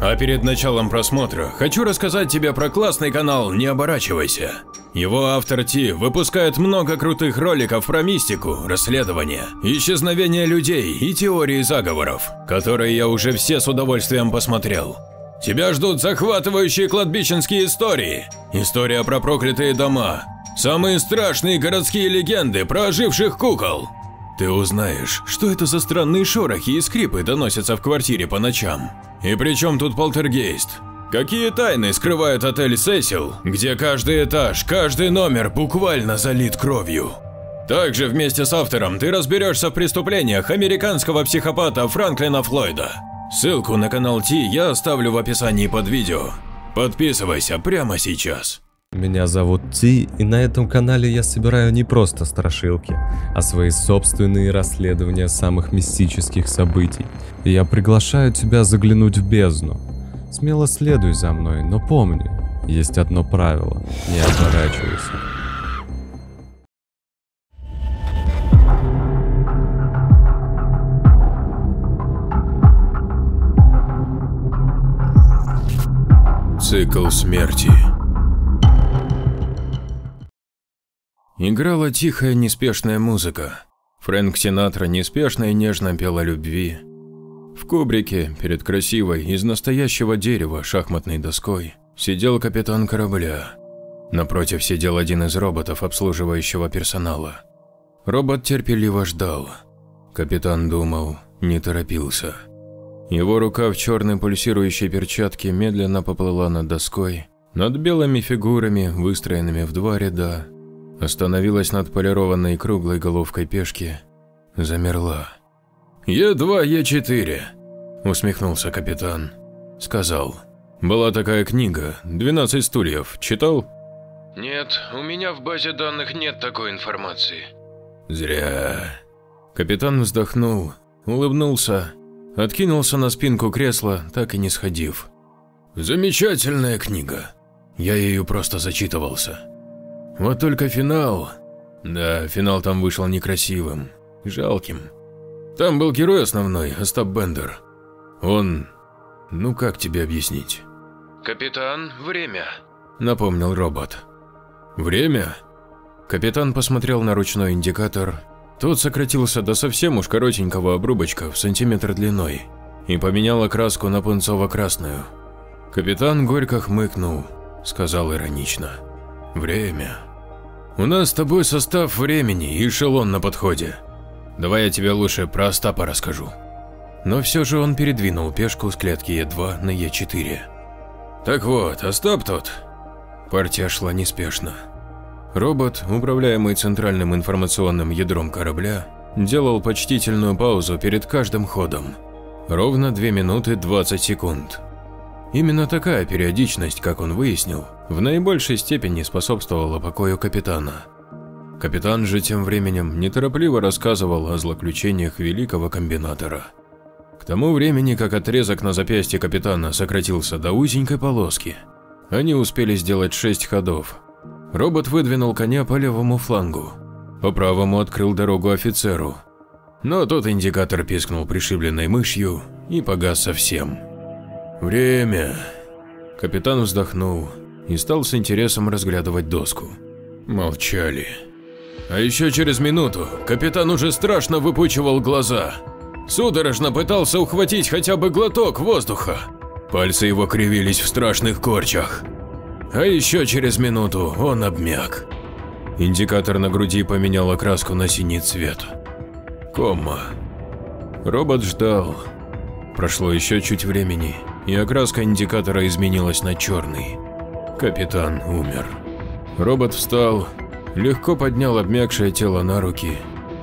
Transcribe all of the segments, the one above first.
А перед началом просмотра хочу рассказать тебе про классный канал «Не оборачивайся». Его автор Ти выпускает много крутых роликов про мистику, расследования, исчезновение людей и теории заговоров, которые я уже все с удовольствием посмотрел. Тебя ждут захватывающие кладбищенские истории, история про проклятые дома, самые страшные городские легенды про оживших кукол. Ты узнаешь, что это за странные шорохи и скрипы доносятся в квартире по ночам. И при чем тут полтергейст? Какие тайны скрывает отель Сесил, где каждый этаж, каждый номер буквально залит кровью? Также вместе с автором ты разберешься в преступлениях американского психопата Франклина Флойда. Ссылку на канал Ти я оставлю в описании под видео. Подписывайся прямо сейчас. Меня зовут Ти, и на этом канале я собираю не просто страшилки, а свои собственные расследования самых мистических событий. И я приглашаю тебя заглянуть в бездну. Смело следуй за мной, но помни, есть одно правило – не оборачивайся. Цикл смерти Играла тихая, неспешная музыка. Фрэнк Синатра неспешно и нежно пел о любви. В кубрике, перед красивой, из настоящего дерева шахматной доской, сидел капитан корабля. Напротив сидел один из роботов обслуживающего персонала. Робот терпеливо ждал. Капитан думал, не торопился. Его рука в черной пульсирующей перчатке медленно поплыла над доской, над белыми фигурами, выстроенными в два ряда, остановилась над полированной круглой головкой пешки, замерла. «Е2, Е4», – усмехнулся капитан. Сказал. «Была такая книга, «12 стульев», читал?» «Нет, у меня в базе данных нет такой информации». «Зря». Капитан вздохнул, улыбнулся, откинулся на спинку кресла, так и не сходив. «Замечательная книга. Я ею просто зачитывался. Вот только финал... Да, финал там вышел некрасивым, жалким. Там был герой основной, Остап Бендер. Он... Ну как тебе объяснить? «Капитан, время», – напомнил робот. «Время?» Капитан посмотрел на ручной индикатор. Тот сократился до совсем уж коротенького обрубочка в сантиметр длиной и поменял окраску на пунцово-красную. Капитан горько хмыкнул, сказал иронично. «Время». У нас с тобой состав времени и эшелон на подходе. Давай я тебе лучше про Остапа расскажу. Но все же он передвинул пешку с клетки Е2 на Е4. Так вот, Остап тот. Партия шла неспешно. Робот, управляемый центральным информационным ядром корабля, делал почтительную паузу перед каждым ходом. Ровно 2 минуты 20 секунд. Именно такая периодичность, как он выяснил, в наибольшей степени способствовала покою капитана. Капитан же тем временем неторопливо рассказывал о злоключениях великого комбинатора. К тому времени, как отрезок на запястье капитана сократился до узенькой полоски, они успели сделать шесть ходов. Робот выдвинул коня по левому флангу, по правому открыл дорогу офицеру. Но тот индикатор пискнул пришибленной мышью и погас совсем. «Время!» Капитан вздохнул и стал с интересом разглядывать доску. Молчали. А еще через минуту капитан уже страшно выпучивал глаза. Судорожно пытался ухватить хотя бы глоток воздуха. Пальцы его кривились в страшных корчах. А еще через минуту он обмяк. Индикатор на груди поменял окраску на синий цвет. Кома. Робот ждал. Прошло еще чуть времени, и окраска индикатора изменилась на черный. Капитан умер. Робот встал, легко поднял обмякшее тело на руки,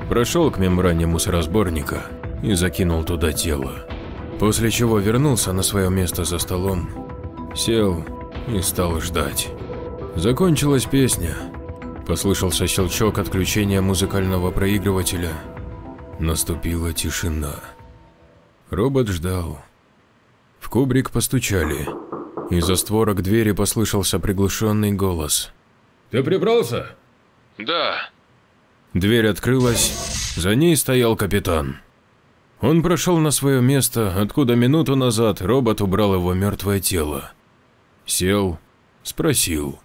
прошел к мембране мусоросборника и закинул туда тело. После чего вернулся на свое место за столом, сел и стал ждать. Закончилась песня. Послышался щелчок отключения музыкального проигрывателя. Наступила тишина. Робот ждал. В кубрик постучали. Из-за створок двери послышался приглушенный голос. «Ты прибрался?» «Да». Дверь открылась, за ней стоял капитан. Он прошел на свое место, откуда минуту назад робот убрал его мертвое тело. Сел, спросил.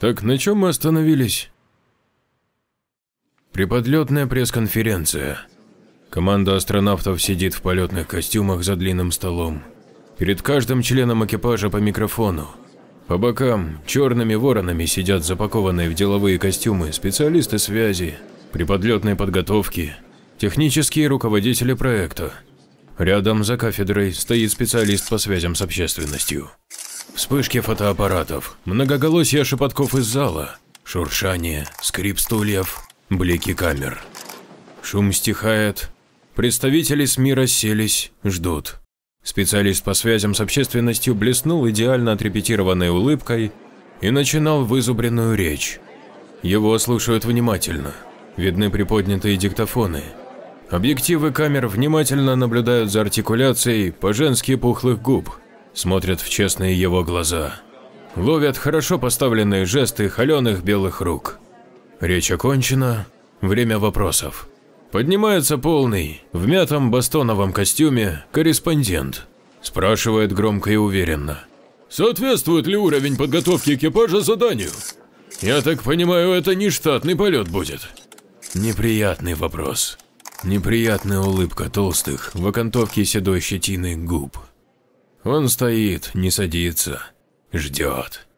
«Так на чем мы остановились?» Приподлетная пресс-конференция. Команда астронавтов сидит в полетных костюмах за длинным столом. Перед каждым членом экипажа по микрофону. По бокам черными воронами сидят запакованные в деловые костюмы специалисты связи, приподлетной подготовки, технические руководители проекта. Рядом за кафедрой стоит специалист по связям с общественностью. Вспышки фотоаппаратов, многоголосие шепотков из зала, шуршание, скрип стульев, блики камер. Шум стихает, представители СМИ расселись, ждут. Специалист по связям с общественностью блеснул идеально отрепетированной улыбкой и начинал вызубренную речь. Его слушают внимательно, видны приподнятые диктофоны. Объективы камер внимательно наблюдают за артикуляцией по-женски пухлых губ, смотрят в честные его глаза. Ловят хорошо поставленные жесты холеных белых рук. Речь окончена, время вопросов. Поднимается полный, в мятом бастоновом костюме, корреспондент. Спрашивает громко и уверенно. Соответствует ли уровень подготовки экипажа заданию? Я так понимаю, это не штатный полет будет. Неприятный вопрос. Неприятная улыбка толстых, в окантовке седой щетины губ. Он стоит, не садится, ждет.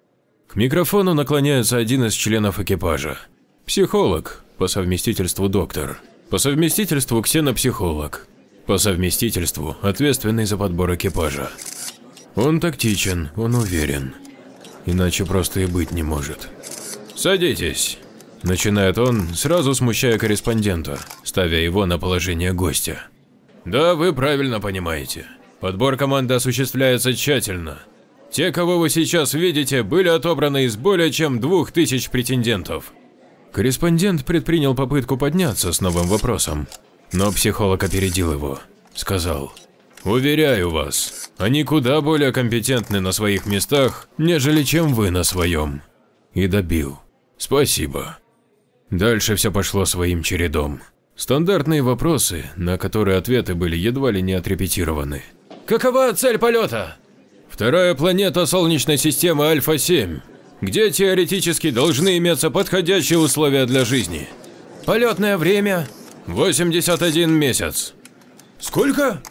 К микрофону наклоняется один из членов экипажа. Психолог, по совместительству доктор. По совместительству ксенопсихолог. По совместительству ответственный за подбор экипажа. Он тактичен, он уверен. Иначе просто и быть не может. «Садитесь», – начинает он, сразу смущая корреспондента, ставя его на положение гостя. «Да, вы правильно понимаете. Подбор команды осуществляется тщательно. Те, кого вы сейчас видите, были отобраны из более чем двух тысяч претендентов. Корреспондент предпринял попытку подняться с новым вопросом, но психолог опередил его. Сказал, «Уверяю вас, они куда более компетентны на своих местах, нежели чем вы на своем». И добил. «Спасибо». Дальше все пошло своим чередом. Стандартные вопросы, на которые ответы были едва ли не отрепетированы. Какова цель полета? Вторая планета Солнечной системы Альфа-7, где теоретически должны иметься подходящие условия для жизни. Полетное время? 81 месяц. Сколько?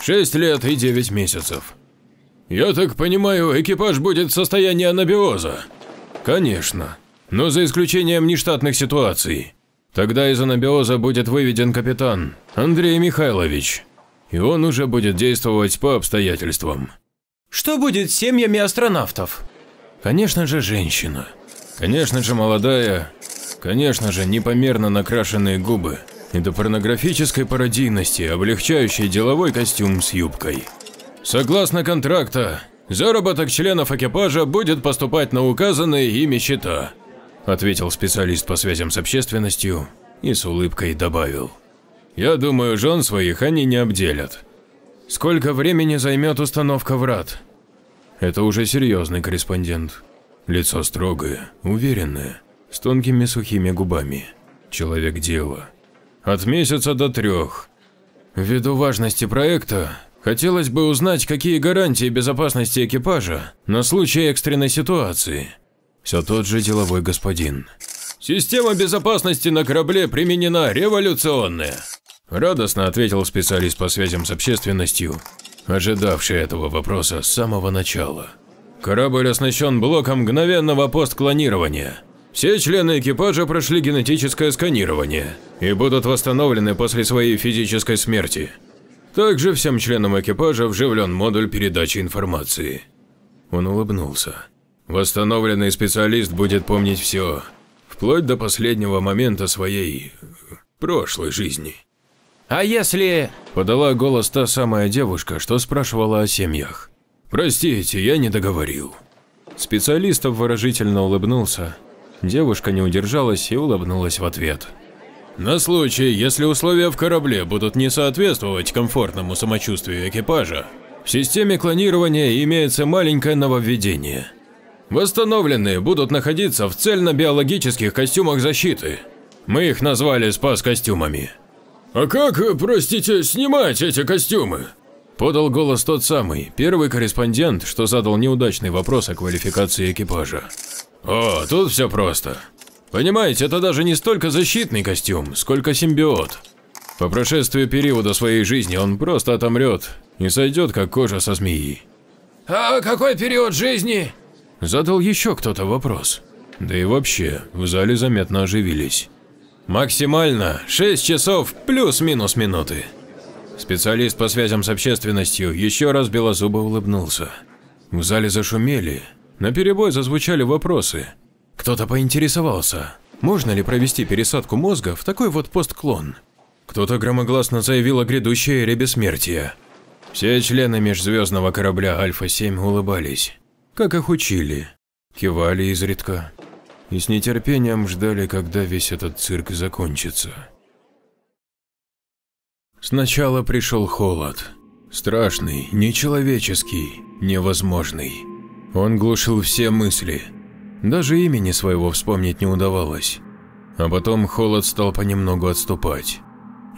6 лет и 9 месяцев. Я так понимаю, экипаж будет в состоянии анабиоза? Конечно, но за исключением нештатных ситуаций. Тогда из анабиоза будет выведен капитан Андрей Михайлович и он уже будет действовать по обстоятельствам. Что будет с семьями астронавтов? Конечно же, женщина. Конечно же, молодая. Конечно же, непомерно накрашенные губы и до порнографической пародийности, облегчающей деловой костюм с юбкой. Согласно контракта, заработок членов экипажа будет поступать на указанные ими счета, ответил специалист по связям с общественностью и с улыбкой добавил. Я думаю, жен своих они не обделят. Сколько времени займет установка врат? Это уже серьезный корреспондент. Лицо строгое, уверенное, с тонкими сухими губами. Человек дела. От месяца до трех. Ввиду важности проекта, хотелось бы узнать, какие гарантии безопасности экипажа на случай экстренной ситуации. Все тот же деловой господин. Система безопасности на корабле применена революционная. Радостно ответил специалист по связям с общественностью, ожидавший этого вопроса с самого начала. Корабль оснащен блоком мгновенного постклонирования. Все члены экипажа прошли генетическое сканирование и будут восстановлены после своей физической смерти. Также всем членам экипажа вживлен модуль передачи информации. Он улыбнулся. Восстановленный специалист будет помнить все, вплоть до последнего момента своей прошлой жизни. А если… Подала голос та самая девушка, что спрашивала о семьях. Простите, я не договорил. Специалист выражительно улыбнулся. Девушка не удержалась и улыбнулась в ответ. На случай, если условия в корабле будут не соответствовать комфортному самочувствию экипажа, в системе клонирования имеется маленькое нововведение. Восстановленные будут находиться в цельно-биологических костюмах защиты. Мы их назвали спас-костюмами. «А как, простите, снимать эти костюмы?» Подал голос тот самый, первый корреспондент, что задал неудачный вопрос о квалификации экипажа. «О, тут все просто. Понимаете, это даже не столько защитный костюм, сколько симбиот. По прошествии периода своей жизни он просто отомрет и сойдет, как кожа со змеи». «А какой период жизни?» Задал еще кто-то вопрос. Да и вообще, в зале заметно оживились. Максимально 6 часов плюс-минус минуты. Специалист по связям с общественностью еще раз белозубо улыбнулся. В зале зашумели, на перебой зазвучали вопросы. Кто-то поинтересовался, можно ли провести пересадку мозга в такой вот постклон. Кто-то громогласно заявил о грядущей эре бессмертия. Все члены межзвездного корабля Альфа-7 улыбались, как их учили, кивали изредка и с нетерпением ждали, когда весь этот цирк закончится. Сначала пришел холод. Страшный, нечеловеческий, невозможный. Он глушил все мысли. Даже имени своего вспомнить не удавалось. А потом холод стал понемногу отступать.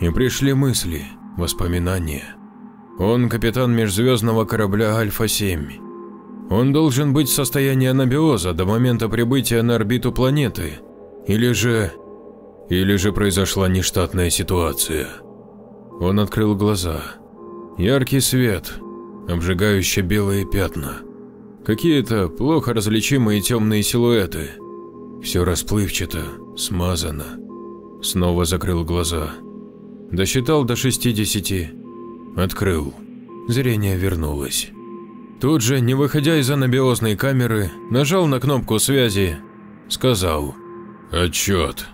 И пришли мысли, воспоминания. Он капитан межзвездного корабля Альфа-7 он должен быть в состоянии анабиоза до момента прибытия на орбиту планеты. Или же… Или же произошла нештатная ситуация. Он открыл глаза. Яркий свет, обжигающие белые пятна. Какие-то плохо различимые темные силуэты. Все расплывчато, смазано. Снова закрыл глаза. Досчитал до 60. Открыл. Зрение вернулось. Тут же, не выходя из анабиозной камеры, нажал на кнопку связи, сказал «Отчет».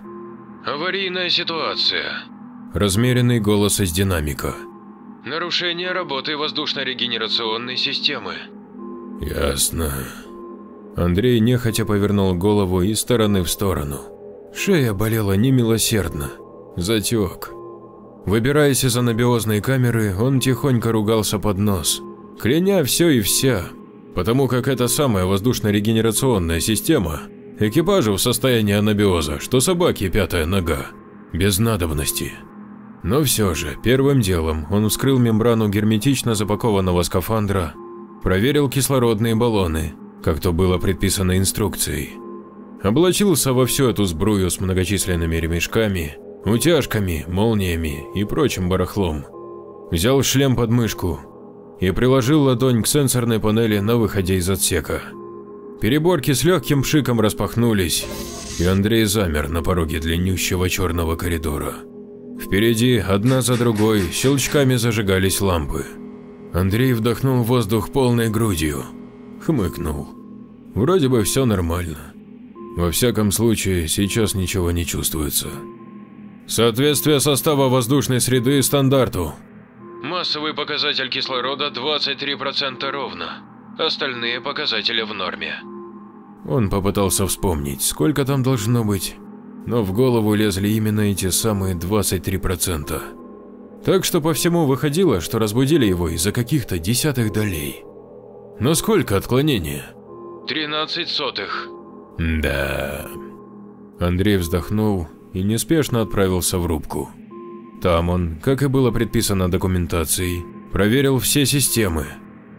Аварийная ситуация. Размеренный голос из динамика. Нарушение работы воздушно-регенерационной системы. Ясно. Андрей нехотя повернул голову из стороны в сторону. Шея болела немилосердно. Затек. Выбираясь из анабиозной камеры, он тихонько ругался под нос кляня все и вся, потому как эта самая воздушно-регенерационная система экипажу в состоянии анабиоза, что собаки пятая нога, без надобности. Но все же, первым делом он вскрыл мембрану герметично запакованного скафандра, проверил кислородные баллоны, как то было предписано инструкцией. Облачился во всю эту сбрую с многочисленными ремешками, утяжками, молниями и прочим барахлом. Взял шлем под мышку, и приложил ладонь к сенсорной панели на выходе из отсека. Переборки с легким шиком распахнулись, и Андрей замер на пороге длиннющего черного коридора. Впереди, одна за другой, щелчками зажигались лампы. Андрей вдохнул воздух полной грудью, хмыкнул. Вроде бы все нормально. Во всяком случае, сейчас ничего не чувствуется. Соответствие состава воздушной среды стандарту, Массовый показатель кислорода 23% ровно. Остальные показатели в норме. Он попытался вспомнить, сколько там должно быть, но в голову лезли именно эти самые 23%. Так что по всему выходило, что разбудили его из-за каких-то десятых долей. Но сколько отклонения? 13 сотых. Да. Андрей вздохнул и неспешно отправился в рубку. Там он, как и было предписано документацией, проверил все системы,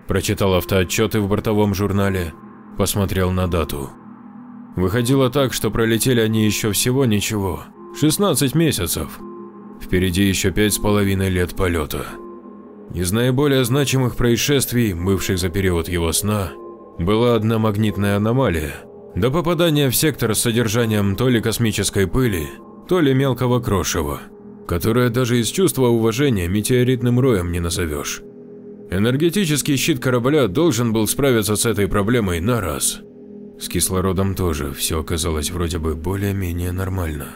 прочитал автоотчеты в бортовом журнале, посмотрел на дату. Выходило так, что пролетели они еще всего ничего, 16 месяцев. Впереди еще пять с половиной лет полета. Из наиболее значимых происшествий, бывших за период его сна, была одна магнитная аномалия, до попадания в сектор с содержанием то ли космической пыли, то ли мелкого крошева которое даже из чувства уважения метеоритным роем не назовешь. Энергетический щит корабля должен был справиться с этой проблемой на раз. С кислородом тоже все оказалось вроде бы более-менее нормально.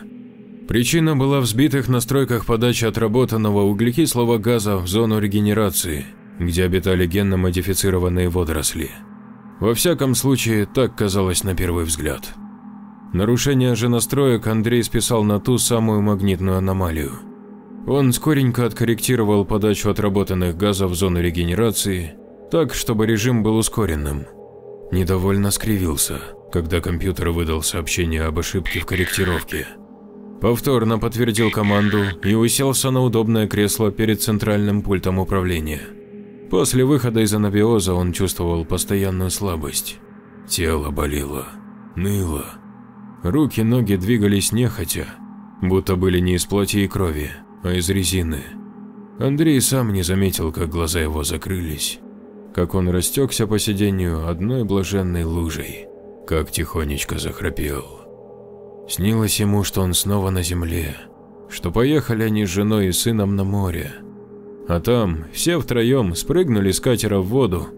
Причина была в сбитых настройках подачи отработанного углекислого газа в зону регенерации, где обитали генно-модифицированные водоросли. Во всяком случае, так казалось на первый взгляд. Нарушение же настроек Андрей списал на ту самую магнитную аномалию. Он скоренько откорректировал подачу отработанных газов в зону регенерации так, чтобы режим был ускоренным. Недовольно скривился, когда компьютер выдал сообщение об ошибке в корректировке. Повторно подтвердил команду и уселся на удобное кресло перед центральным пультом управления. После выхода из анабиоза он чувствовал постоянную слабость. Тело болело, ныло. Руки-ноги двигались нехотя, будто были не из плоти и крови, а из резины. Андрей сам не заметил, как глаза его закрылись, как он растекся по сиденью одной блаженной лужей, как тихонечко захрапел. Снилось ему, что он снова на земле, что поехали они с женой и сыном на море. А там все втроем спрыгнули с катера в воду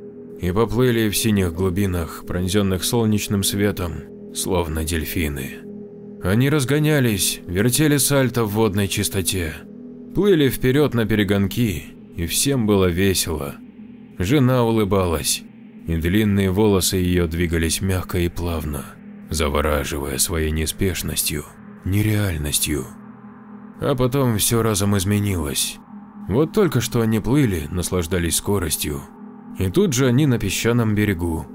и поплыли в синих глубинах, пронзенных солнечным светом, словно дельфины. Они разгонялись, вертели сальто в водной чистоте, плыли вперед на перегонки, и всем было весело. Жена улыбалась, и длинные волосы ее двигались мягко и плавно завораживая своей неспешностью, нереальностью. А потом все разом изменилось. Вот только что они плыли, наслаждались скоростью. И тут же они на песчаном берегу.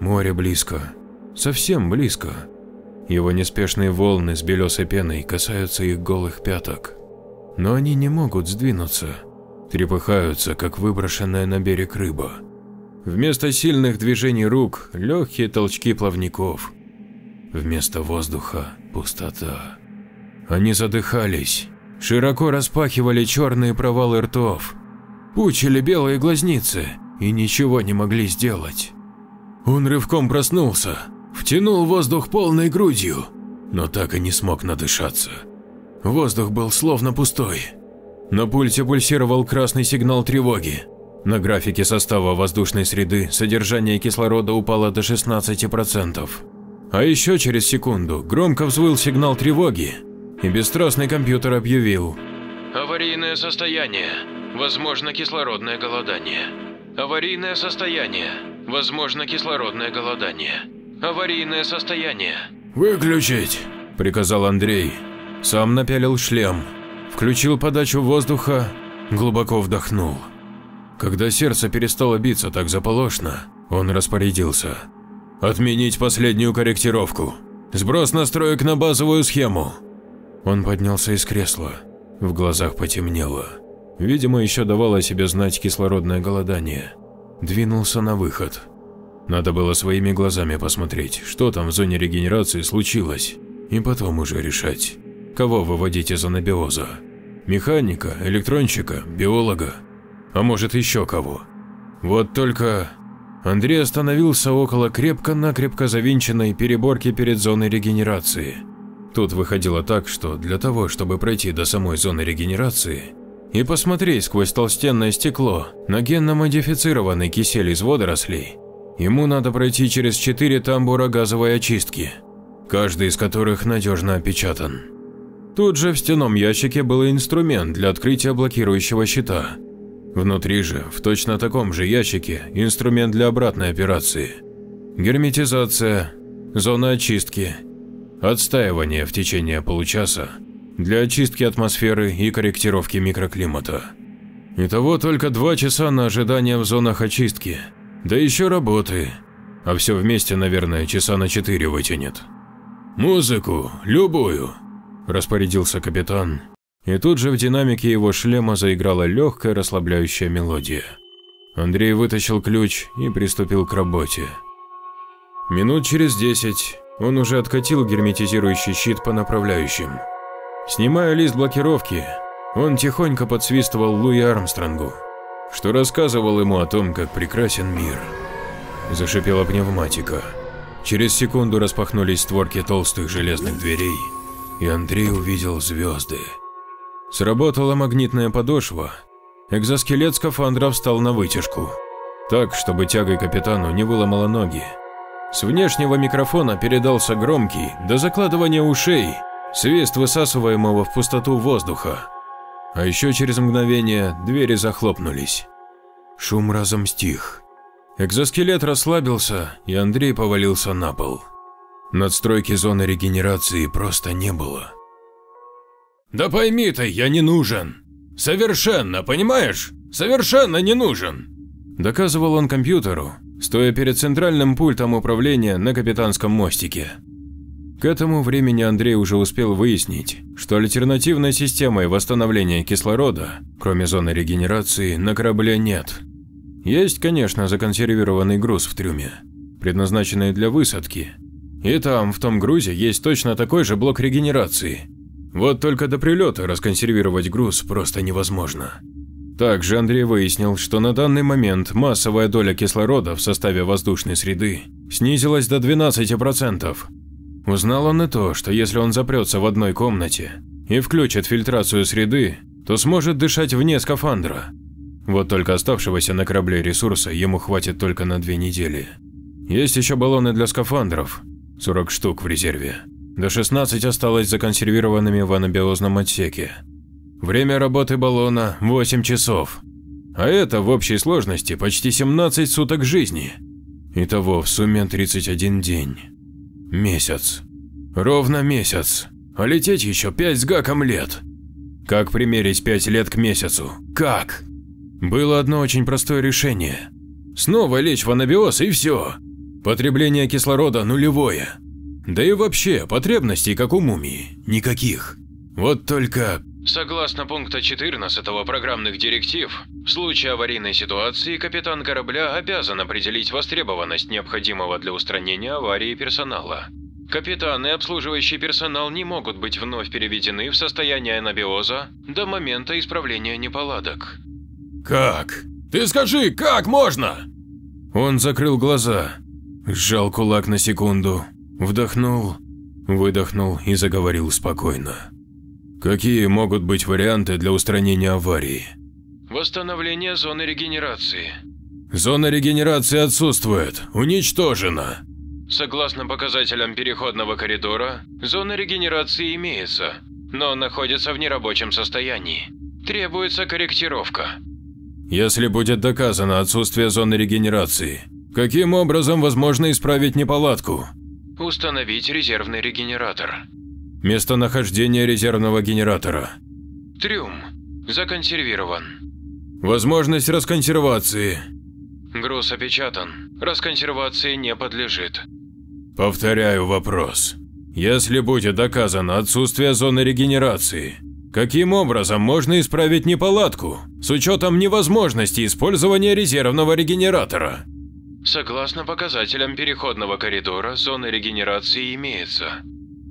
Море близко. Совсем близко. Его неспешные волны с белесой пеной касаются их голых пяток. Но они не могут сдвинуться. Трепыхаются, как выброшенная на берег рыба. Вместо сильных движений рук – легкие толчки плавников. Вместо воздуха – пустота. Они задыхались, широко распахивали черные провалы ртов, пучили белые глазницы и ничего не могли сделать. Он рывком проснулся, втянул воздух полной грудью, но так и не смог надышаться. Воздух был словно пустой. На пульте пульсировал красный сигнал тревоги. На графике состава воздушной среды содержание кислорода упало до 16%. А еще через секунду громко взвыл сигнал тревоги, и бесстрастный компьютер объявил. Аварийное состояние. Возможно кислородное голодание. Аварийное состояние. Возможно кислородное голодание. Аварийное состояние. «Выключить!» – приказал Андрей. Сам напялил шлем, включил подачу воздуха, глубоко вдохнул. Когда сердце перестало биться так заполошно, он распорядился. Отменить последнюю корректировку. Сброс настроек на базовую схему. Он поднялся из кресла. В глазах потемнело. Видимо, еще давало себе знать кислородное голодание. Двинулся на выход. Надо было своими глазами посмотреть, что там в зоне регенерации случилось, и потом уже решать, кого выводить из анабиоза. Механика, электронщика, биолога, а может еще кого. Вот только Андрей остановился около крепко-накрепко завинченной переборки перед зоной регенерации. Тут выходило так, что для того, чтобы пройти до самой зоны регенерации и посмотреть сквозь толстенное стекло на генно-модифицированный кисель из водорослей, ему надо пройти через четыре тамбура газовой очистки, каждый из которых надежно опечатан. Тут же в стенном ящике был инструмент для открытия блокирующего щита – Внутри же, в точно таком же ящике, инструмент для обратной операции. Герметизация, зона очистки, отстаивание в течение получаса для очистки атмосферы и корректировки микроклимата. Итого только два часа на ожидание в зонах очистки, да еще работы, а все вместе, наверное, часа на четыре вытянет. «Музыку, любую», – распорядился капитан и тут же в динамике его шлема заиграла легкая расслабляющая мелодия. Андрей вытащил ключ и приступил к работе. Минут через десять он уже откатил герметизирующий щит по направляющим. Снимая лист блокировки, он тихонько подсвистывал Луи Армстронгу, что рассказывал ему о том, как прекрасен мир. Зашипела пневматика. Через секунду распахнулись створки толстых железных дверей, и Андрей увидел звезды. Сработала магнитная подошва. Экзоскелет скафандра встал на вытяжку. Так, чтобы тягой капитану не выломало ноги. С внешнего микрофона передался громкий, до закладывания ушей, свист высасываемого в пустоту воздуха. А еще через мгновение двери захлопнулись. Шум разом стих. Экзоскелет расслабился, и Андрей повалился на пол. Надстройки зоны регенерации просто не было. Да пойми ты, я не нужен. Совершенно, понимаешь? Совершенно не нужен. Доказывал он компьютеру, стоя перед центральным пультом управления на капитанском мостике. К этому времени Андрей уже успел выяснить, что альтернативной системой восстановления кислорода, кроме зоны регенерации, на корабле нет. Есть, конечно, законсервированный груз в трюме, предназначенный для высадки. И там, в том грузе, есть точно такой же блок регенерации. Вот только до прилета расконсервировать груз просто невозможно. Также Андрей выяснил, что на данный момент массовая доля кислорода в составе воздушной среды снизилась до 12%. Узнал он и то, что если он запрется в одной комнате и включит фильтрацию среды, то сможет дышать вне скафандра. Вот только оставшегося на корабле ресурса ему хватит только на две недели. Есть еще баллоны для скафандров, 40 штук в резерве. До 16 осталось законсервированными в анабиозном отсеке. Время работы баллона – 8 часов. А это в общей сложности почти 17 суток жизни. Итого в сумме 31 день. Месяц. Ровно месяц. А лететь еще 5 с гаком лет. Как примерить 5 лет к месяцу? Как? Было одно очень простое решение. Снова лечь в анабиоз и все. Потребление кислорода нулевое. Да и вообще, потребностей, как у мумии, никаких. Вот только… Согласно пункта 14 программных директив, в случае аварийной ситуации капитан корабля обязан определить востребованность необходимого для устранения аварии персонала. Капитан и обслуживающий персонал не могут быть вновь переведены в состояние анабиоза до момента исправления неполадок. Как? Ты скажи, как можно? Он закрыл глаза, сжал кулак на секунду, вдохнул, выдохнул и заговорил спокойно. Какие могут быть варианты для устранения аварии? Восстановление зоны регенерации. Зона регенерации отсутствует, уничтожена. Согласно показателям переходного коридора, зона регенерации имеется, но находится в нерабочем состоянии. Требуется корректировка. Если будет доказано отсутствие зоны регенерации, каким образом возможно исправить неполадку? Установить резервный регенератор. Местонахождение резервного генератора. Трюм. Законсервирован. Возможность расконсервации. Груз опечатан. Расконсервации не подлежит. Повторяю вопрос. Если будет доказано отсутствие зоны регенерации, каким образом можно исправить неполадку с учетом невозможности использования резервного регенератора? Согласно показателям переходного коридора, зона регенерации имеется.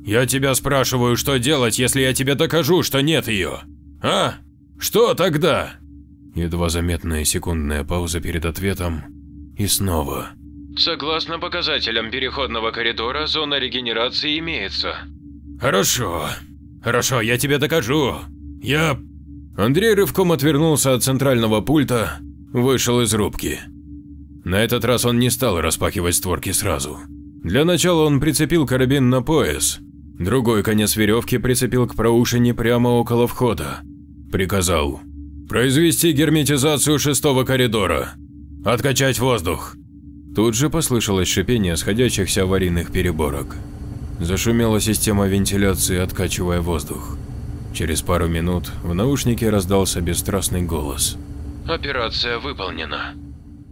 Я тебя спрашиваю, что делать, если я тебе докажу, что нет ее? А? Что тогда? Едва заметная секундная пауза перед ответом. И снова. Согласно показателям переходного коридора, зона регенерации имеется. Хорошо. Хорошо, я тебе докажу. Я… Андрей рывком отвернулся от центрального пульта, вышел из рубки. На этот раз он не стал распахивать створки сразу. Для начала он прицепил карабин на пояс, другой конец веревки прицепил к проушине прямо около входа. Приказал произвести герметизацию шестого коридора, откачать воздух. Тут же послышалось шипение сходящихся аварийных переборок. Зашумела система вентиляции, откачивая воздух. Через пару минут в наушнике раздался бесстрастный голос. Операция выполнена.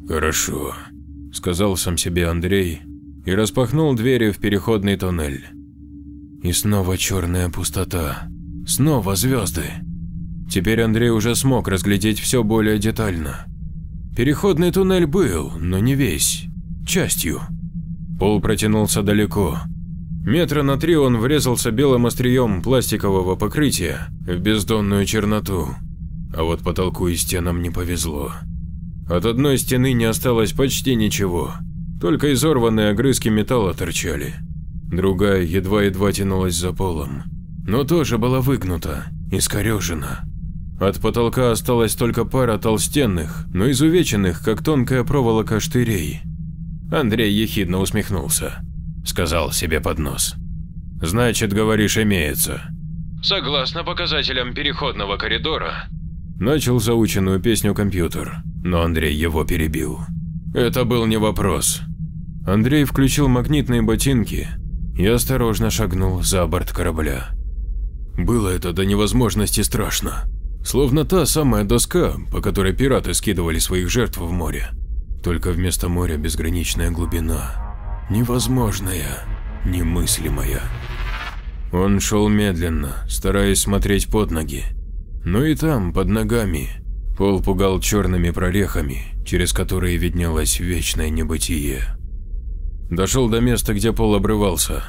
«Хорошо», – сказал сам себе Андрей и распахнул двери в переходный туннель. И снова черная пустота. Снова звезды. Теперь Андрей уже смог разглядеть все более детально. Переходный туннель был, но не весь. Частью. Пол протянулся далеко. Метра на три он врезался белым острием пластикового покрытия в бездонную черноту. А вот потолку и стенам не повезло. От одной стены не осталось почти ничего, только изорванные огрызки металла торчали. Другая едва-едва тянулась за полом, но тоже была выгнута, искорежена. От потолка осталась только пара толстенных, но изувеченных, как тонкая проволока штырей. Андрей ехидно усмехнулся, сказал себе под нос. «Значит, говоришь, имеется». Согласно показателям переходного коридора, Начал заученную песню компьютер, но Андрей его перебил. Это был не вопрос. Андрей включил магнитные ботинки и осторожно шагнул за борт корабля. Было это до невозможности страшно. Словно та самая доска, по которой пираты скидывали своих жертв в море. Только вместо моря безграничная глубина. Невозможная. немыслимая. Он шел медленно, стараясь смотреть под ноги. Но и там, под ногами, пол пугал черными прорехами, через которые виднелось вечное небытие. Дошел до места, где пол обрывался,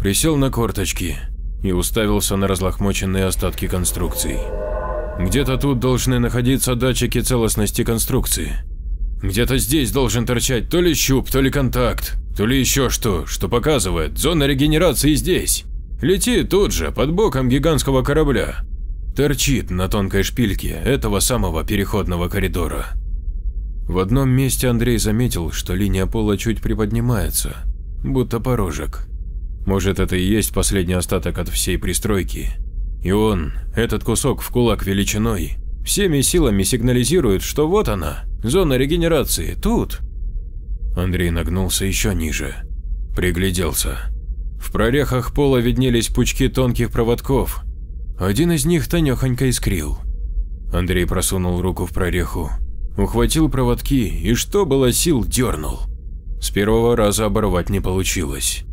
присел на корточки и уставился на разлохмоченные остатки конструкций. Где-то тут должны находиться датчики целостности конструкции. Где-то здесь должен торчать то ли щуп, то ли контакт, то ли еще что, что показывает, зона регенерации здесь. Летит тут же, под боком гигантского корабля. Торчит на тонкой шпильке этого самого переходного коридора. В одном месте Андрей заметил, что линия пола чуть приподнимается, будто порожек. Может, это и есть последний остаток от всей пристройки. И он, этот кусок в кулак величиной, всеми силами сигнализирует, что вот она, зона регенерации, тут. Андрей нагнулся еще ниже, пригляделся. В прорехах пола виднелись пучки тонких проводков. Один из них тонехонько искрил. Андрей просунул руку в прореху, ухватил проводки и, что было сил, дернул. С первого раза оборвать не получилось.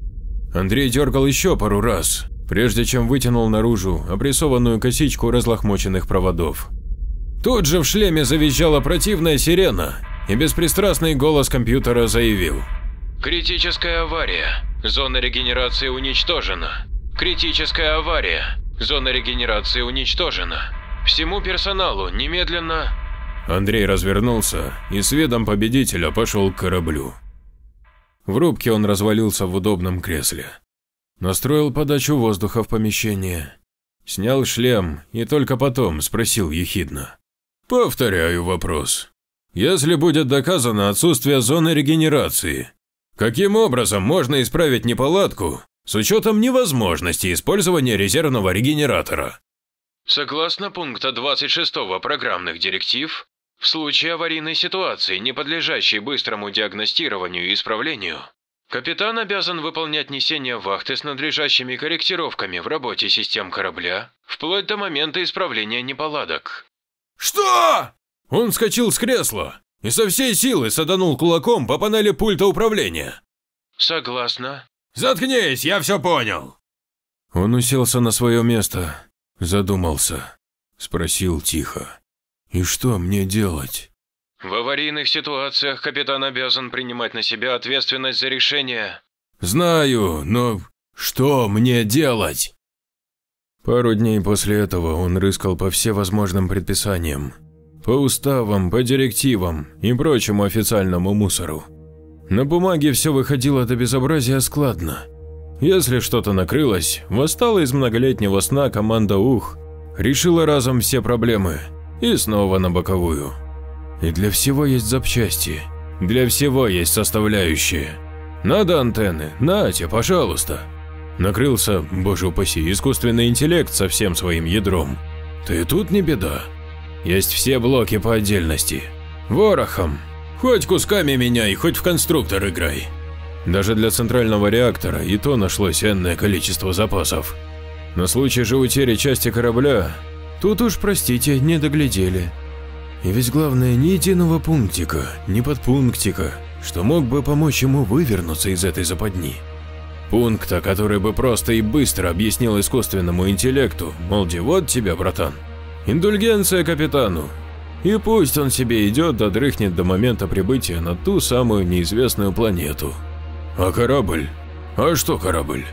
Андрей дергал еще пару раз, прежде чем вытянул наружу обрисованную косичку разлохмоченных проводов. Тут же в шлеме завизжала противная сирена, и беспристрастный голос компьютера заявил. Критическая авария. Зона регенерации уничтожена. Критическая авария. Зона регенерации уничтожена. Всему персоналу немедленно… Андрей развернулся и с видом победителя пошел к кораблю. В рубке он развалился в удобном кресле. Настроил подачу воздуха в помещение. Снял шлем и только потом спросил ехидно. Повторяю вопрос. Если будет доказано отсутствие зоны регенерации, каким образом можно исправить неполадку с учетом невозможности использования резервного регенератора? Согласно пункта 26 программных директив, в случае аварийной ситуации, не подлежащей быстрому диагностированию и исправлению, капитан обязан выполнять несение вахты с надлежащими корректировками в работе систем корабля, вплоть до момента исправления неполадок. «Что?» Он вскочил с кресла и со всей силы саданул кулаком по панели пульта управления. Согласна. «Заткнись, я все понял!» Он уселся на свое место, задумался, спросил тихо. И что мне делать? В аварийных ситуациях капитан обязан принимать на себя ответственность за решение. Знаю, но что мне делать? Пару дней после этого он рыскал по всевозможным предписаниям, по уставам, по директивам и прочему официальному мусору. На бумаге все выходило до безобразия складно. Если что-то накрылось, восстала из многолетнего сна команда УХ, решила разом все проблемы – и снова на боковую. И для всего есть запчасти, для всего есть составляющие. Надо антенны, нате, пожалуйста. Накрылся, боже упаси, искусственный интеллект со всем своим ядром. Ты тут не беда. Есть все блоки по отдельности. Ворохом. Хоть кусками меняй, хоть в конструктор играй. Даже для центрального реактора и то нашлось энное количество запасов. На случай же утери части корабля Тут уж, простите, не доглядели. И ведь главное, ни единого пунктика, ни подпунктика, что мог бы помочь ему вывернуться из этой западни. Пункта, который бы просто и быстро объяснил искусственному интеллекту, мол, вот тебя, братан. Индульгенция капитану. И пусть он себе идет да дрыхнет до момента прибытия на ту самую неизвестную планету. А корабль? А что корабль?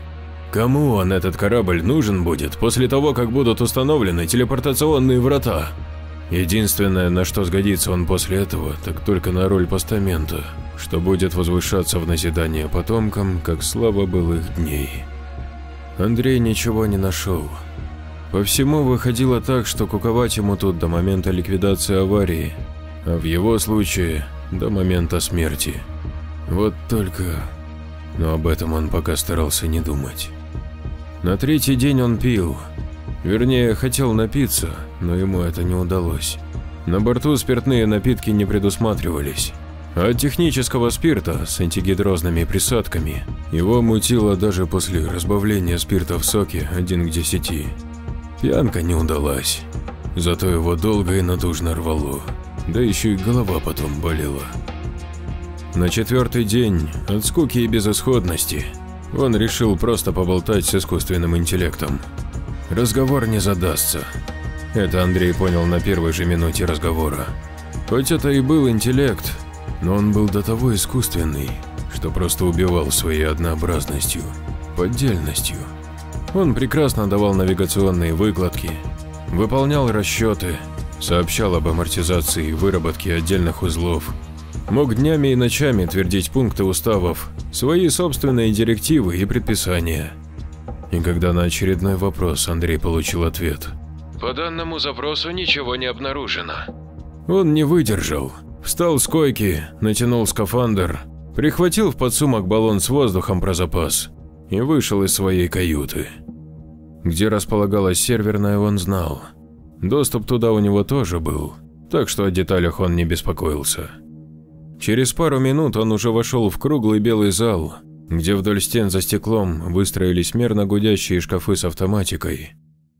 Кому он, этот корабль, нужен будет после того, как будут установлены телепортационные врата? Единственное, на что сгодится он после этого, так только на роль постамента, что будет возвышаться в назидание потомкам, как слава былых дней. Андрей ничего не нашел. По всему выходило так, что куковать ему тут до момента ликвидации аварии, а в его случае до момента смерти. Вот только... Но об этом он пока старался не думать. На третий день он пил. Вернее, хотел напиться, но ему это не удалось. На борту спиртные напитки не предусматривались. А от технического спирта с антигидрозными присадками его мутило даже после разбавления спирта в соке 1 к 10. Пьянка не удалась. Зато его долго и натужно рвало. Да еще и голова потом болела. На четвертый день, от скуки и безысходности, Он решил просто поболтать с искусственным интеллектом. Разговор не задастся. Это Андрей понял на первой же минуте разговора. Хоть это и был интеллект, но он был до того искусственный, что просто убивал своей однообразностью, поддельностью. Он прекрасно давал навигационные выкладки, выполнял расчеты, сообщал об амортизации и выработке отдельных узлов, мог днями и ночами твердить пункты уставов, свои собственные директивы и предписания. И когда на очередной вопрос Андрей получил ответ. По данному запросу ничего не обнаружено. Он не выдержал, встал с койки, натянул скафандр, прихватил в подсумок баллон с воздухом про запас и вышел из своей каюты. Где располагалась серверная, он знал. Доступ туда у него тоже был, так что о деталях он не беспокоился. Через пару минут он уже вошел в круглый белый зал, где вдоль стен за стеклом выстроились мерно гудящие шкафы с автоматикой.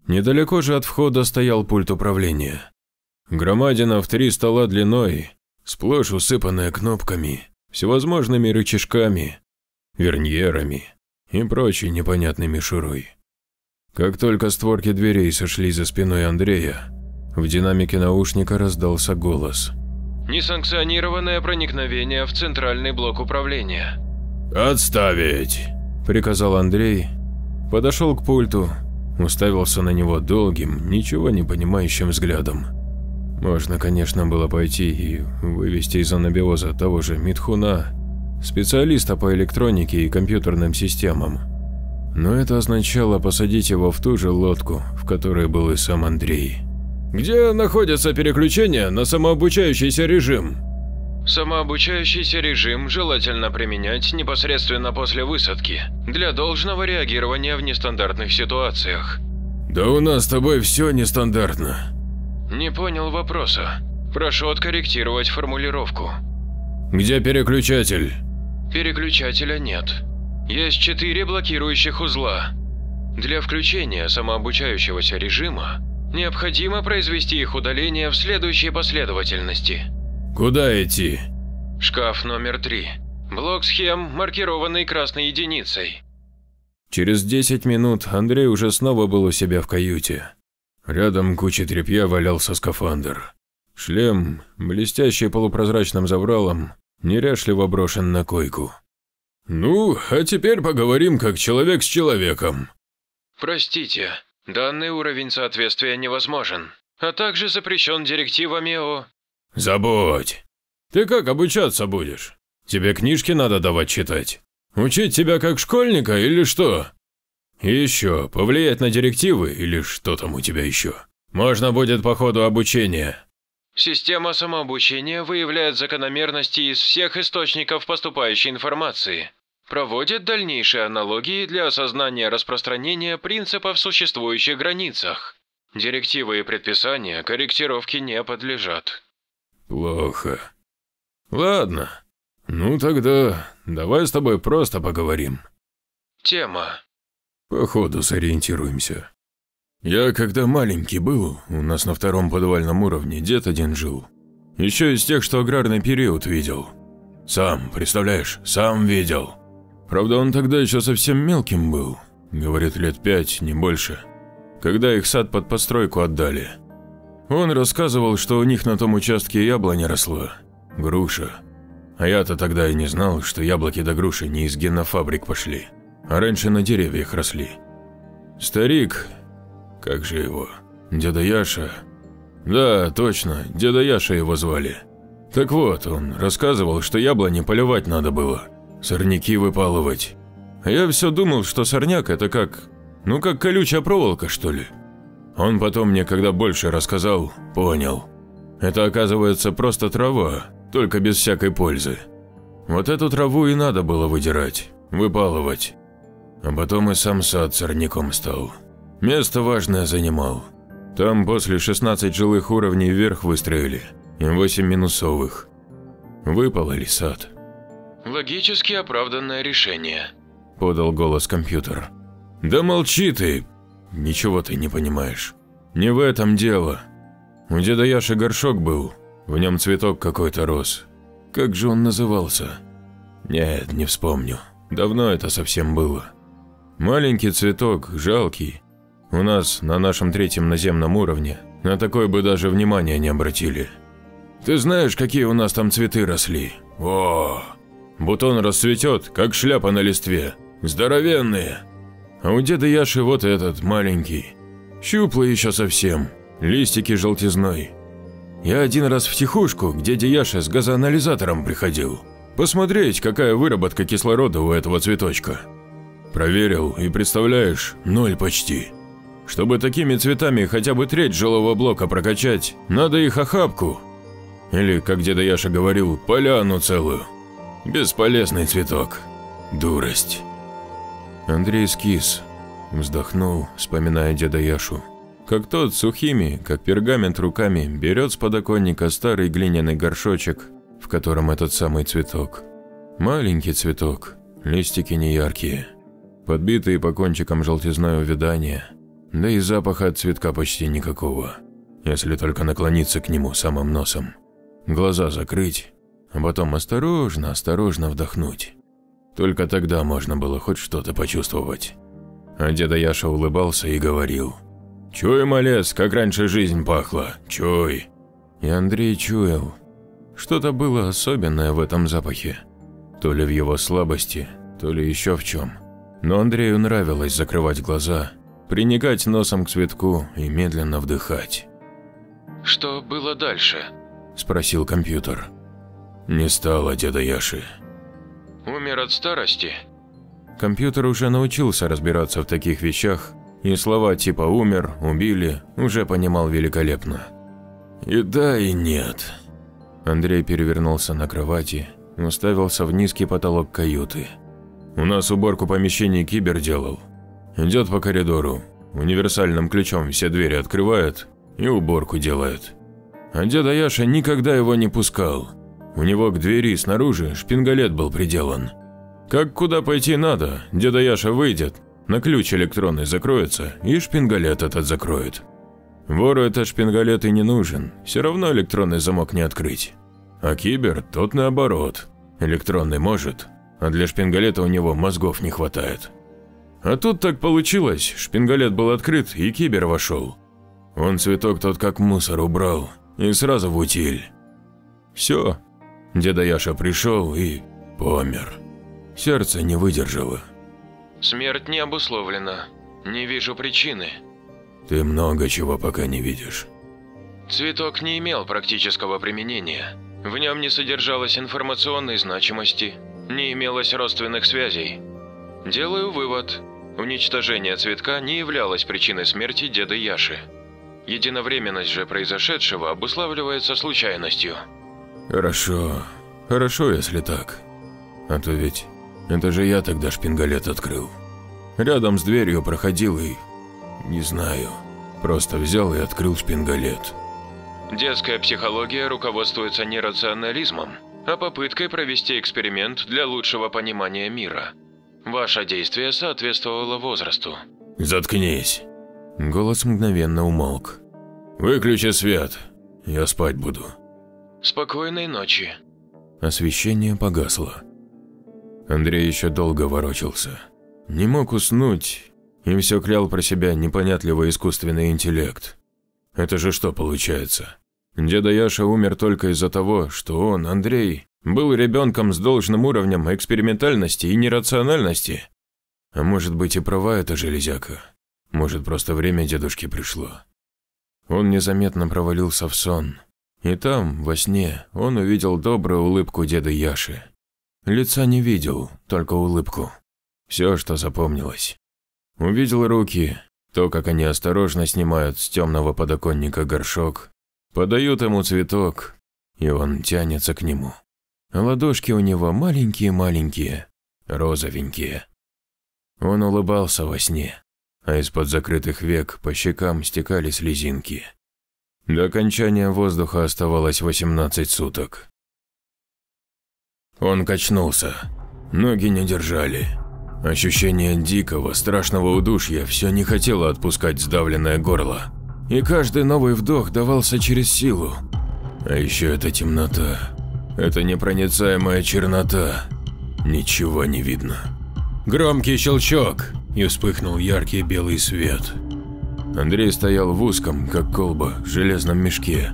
Недалеко же от входа стоял пульт управления. Громадина в три стола длиной, сплошь усыпанная кнопками, всевозможными рычажками, верньерами и прочей непонятной мишурой. Как только створки дверей сошли за спиной Андрея, в динамике наушника раздался голос. Несанкционированное проникновение в центральный блок управления. «Отставить!» – приказал Андрей, подошел к пульту, уставился на него долгим, ничего не понимающим взглядом. Можно, конечно, было пойти и вывести из анабиоза того же Митхуна, специалиста по электронике и компьютерным системам. Но это означало посадить его в ту же лодку, в которой был и сам Андрей. Где находится переключение на самообучающийся режим? Самообучающийся режим желательно применять непосредственно после высадки, для должного реагирования в нестандартных ситуациях. Да у нас с тобой все нестандартно. Не понял вопроса. Прошу откорректировать формулировку. Где переключатель? Переключателя нет. Есть четыре блокирующих узла. Для включения самообучающегося режима необходимо произвести их удаление в следующей последовательности. Куда идти? Шкаф номер три. Блок схем, маркированный красной единицей. Через 10 минут Андрей уже снова был у себя в каюте. Рядом куча тряпья валялся скафандр. Шлем, блестящий полупрозрачным забралом, неряшливо брошен на койку. Ну, а теперь поговорим как человек с человеком. Простите, данный уровень соответствия невозможен, а также запрещен директивами о... Забудь. Ты как обучаться будешь? Тебе книжки надо давать читать? Учить тебя как школьника или что? И еще, повлиять на директивы или что там у тебя еще? Можно будет по ходу обучения. Система самообучения выявляет закономерности из всех источников поступающей информации. Проводит дальнейшие аналогии для осознания распространения принципов в существующих границах. Директивы и предписания корректировки не подлежат. Плохо. Ладно. Ну тогда давай с тобой просто поговорим. Тема. Походу сориентируемся. Я когда маленький был, у нас на втором подвальном уровне дед один жил. Еще из тех, что аграрный период видел. Сам, представляешь, сам видел. Правда, он тогда еще совсем мелким был, говорит, лет пять, не больше. Когда их сад под постройку отдали. Он рассказывал, что у них на том участке яблоня росла, груша. А я-то тогда и не знал, что яблоки до груши не из генофабрик пошли а раньше на деревьях росли. Старик, как же его, деда Яша? Да, точно, деда Яша его звали. Так вот, он рассказывал, что яблони поливать надо было, сорняки выпалывать. Я все думал, что сорняк это как, ну как колючая проволока что ли. Он потом мне, когда больше рассказал, понял. Это оказывается просто трава, только без всякой пользы. Вот эту траву и надо было выдирать, выпалывать. А потом и сам сад сорняком стал. Место важное занимал. Там после 16 жилых уровней вверх выстроили, и 8 минусовых. Выпалили сад. Логически оправданное решение. Подал голос компьютер. Да молчи ты. Ничего ты не понимаешь. Не в этом дело. У деда Яши горшок был, в нем цветок какой-то рос. Как же он назывался? Нет, не вспомню. Давно это совсем было. Маленький цветок, жалкий. У нас на нашем третьем наземном уровне на такой бы даже внимания не обратили. Ты знаешь, какие у нас там цветы росли? О, бутон расцветет, как шляпа на листве. Здоровенные. А у деда Яши вот этот, маленький. Щуплый еще совсем, листики желтизной. Я один раз в тихушку к деде Яше с газоанализатором приходил. Посмотреть, какая выработка кислорода у этого цветочка. Проверил, и представляешь, ноль почти. Чтобы такими цветами хотя бы треть жилого блока прокачать, надо их охапку. Или, как деда Яша говорил, поляну целую. Бесполезный цветок. Дурость. Андрей скис, вздохнул, вспоминая деда Яшу. Как тот сухими, как пергамент руками, берет с подоконника старый глиняный горшочек, в котором этот самый цветок. Маленький цветок, листики неяркие, подбитые по кончикам желтизной увядания, да и запаха от цветка почти никакого, если только наклониться к нему самым носом. Глаза закрыть, а потом осторожно, осторожно вдохнуть. Только тогда можно было хоть что-то почувствовать. А деда Яша улыбался и говорил – «Чуй, малец, как раньше жизнь пахла, чуй!» И Андрей чуял. Что-то было особенное в этом запахе. То ли в его слабости, то ли еще в чем. Но Андрею нравилось закрывать глаза, приникать носом к цветку и медленно вдыхать. «Что было дальше?» – спросил компьютер. «Не стало деда Яши». «Умер от старости?» Компьютер уже научился разбираться в таких вещах и слова типа «умер», «убили» уже понимал великолепно. И да, и нет. Андрей перевернулся на кровати, уставился в низкий потолок каюты. У нас уборку помещений кибер делал. Идет по коридору, универсальным ключом все двери открывает и уборку делает. А деда Яша никогда его не пускал. У него к двери снаружи шпингалет был приделан. Как куда пойти надо, деда Яша выйдет, на ключ электронный закроется, и шпингалет этот закроет. Вору этот шпингалет и не нужен, все равно электронный замок не открыть. А кибер тот наоборот. Электронный может, а для шпингалета у него мозгов не хватает. А тут так получилось, шпингалет был открыт и кибер вошел. Он цветок тот как мусор убрал и сразу в утиль. Все, деда Яша пришел и помер. Сердце не выдержало. Смерть не обусловлена. Не вижу причины. Ты много чего пока не видишь. Цветок не имел практического применения. В нем не содержалось информационной значимости, не имелось родственных связей. Делаю вывод. Уничтожение цветка не являлось причиной смерти деда Яши. Единовременность же произошедшего обуславливается случайностью. Хорошо. Хорошо, если так. А то ведь это же я тогда шпингалет открыл. Рядом с дверью проходил и... Не знаю. Просто взял и открыл шпингалет. Детская психология руководствуется не рационализмом, а попыткой провести эксперимент для лучшего понимания мира. Ваше действие соответствовало возрасту. Заткнись. Голос мгновенно умолк. Выключи свет. Я спать буду. Спокойной ночи. Освещение погасло. Андрей еще долго ворочался. Не мог уснуть и все клял про себя непонятливый искусственный интеллект. Это же что получается? Деда Яша умер только из-за того, что он, Андрей, был ребенком с должным уровнем экспериментальности и нерациональности. А может быть и права эта железяка. Может просто время дедушки пришло. Он незаметно провалился в сон. И там, во сне, он увидел добрую улыбку деда Яши. Лица не видел, только улыбку. Все, что запомнилось. Увидел руки, то, как они осторожно снимают с темного подоконника горшок, подают ему цветок, и он тянется к нему. Ладошки у него маленькие-маленькие, розовенькие. Он улыбался во сне, а из-под закрытых век по щекам стекали слезинки. До окончания воздуха оставалось 18 суток. Он качнулся. Ноги не держали. Ощущение дикого, страшного удушья все не хотело отпускать сдавленное горло. И каждый новый вдох давался через силу. А еще эта темнота. Это непроницаемая чернота. Ничего не видно. Громкий щелчок, и вспыхнул яркий белый свет. Андрей стоял в узком, как колба, железном мешке.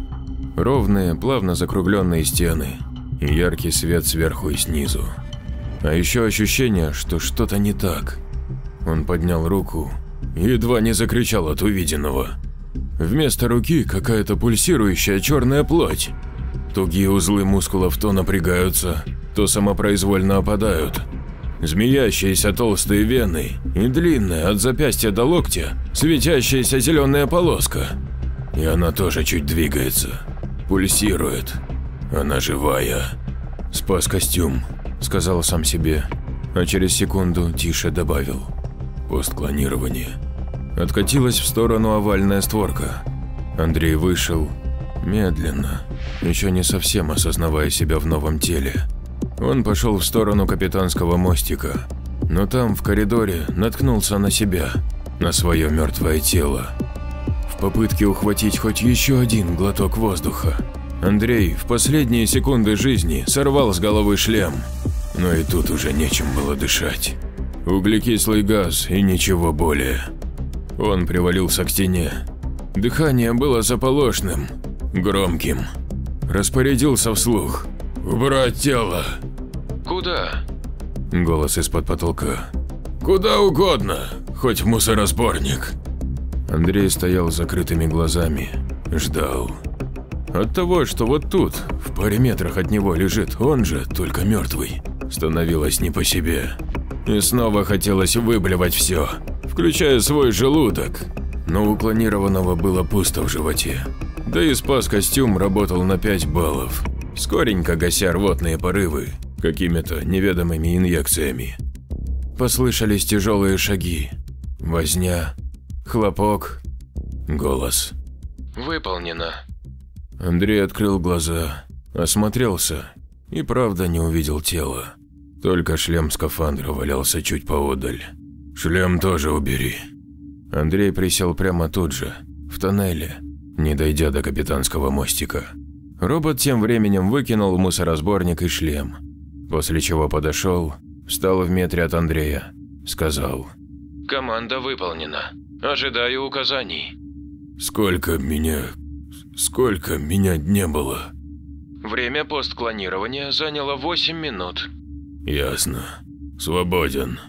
Ровные, плавно закругленные стены яркий свет сверху и снизу. А еще ощущение, что что-то не так. Он поднял руку едва не закричал от увиденного. Вместо руки какая-то пульсирующая черная плоть. Тугие узлы мускулов то напрягаются, то самопроизвольно опадают. Змеящиеся толстые вены и длинная от запястья до локтя светящаяся зеленая полоска. И она тоже чуть двигается, пульсирует. Она живая. Спас костюм, сказал сам себе, а через секунду тише добавил. Постклонирование. Откатилась в сторону овальная створка. Андрей вышел, медленно, еще не совсем осознавая себя в новом теле. Он пошел в сторону капитанского мостика, но там, в коридоре, наткнулся на себя, на свое мертвое тело. В попытке ухватить хоть еще один глоток воздуха, Андрей в последние секунды жизни сорвал с головы шлем, но и тут уже нечем было дышать. Углекислый газ и ничего более. Он привалился к стене. Дыхание было заполошным, громким. Распорядился вслух. «Убрать тело!» «Куда?» Голос из-под потолка. «Куда угодно, хоть в мусоросборник». Андрей стоял с закрытыми глазами, ждал. От того, что вот тут, в паре метрах от него лежит он же, только мертвый, становилось не по себе. И снова хотелось выблевать все, включая свой желудок. Но у клонированного было пусто в животе. Да и спас-костюм работал на 5 баллов, скоренько гася рвотные порывы какими-то неведомыми инъекциями. Послышались тяжелые шаги, возня, хлопок, голос. «Выполнено». Андрей открыл глаза, осмотрелся и правда не увидел тела. Только шлем скафандра валялся чуть поодаль. «Шлем тоже убери». Андрей присел прямо тут же, в тоннеле, не дойдя до капитанского мостика. Робот тем временем выкинул в мусоросборник и шлем, после чего подошел, встал в метре от Андрея, сказал. «Команда выполнена. Ожидаю указаний». «Сколько меня... сколько меня не было?» Время постклонирования заняло 8 минут. «Ясно. Свободен».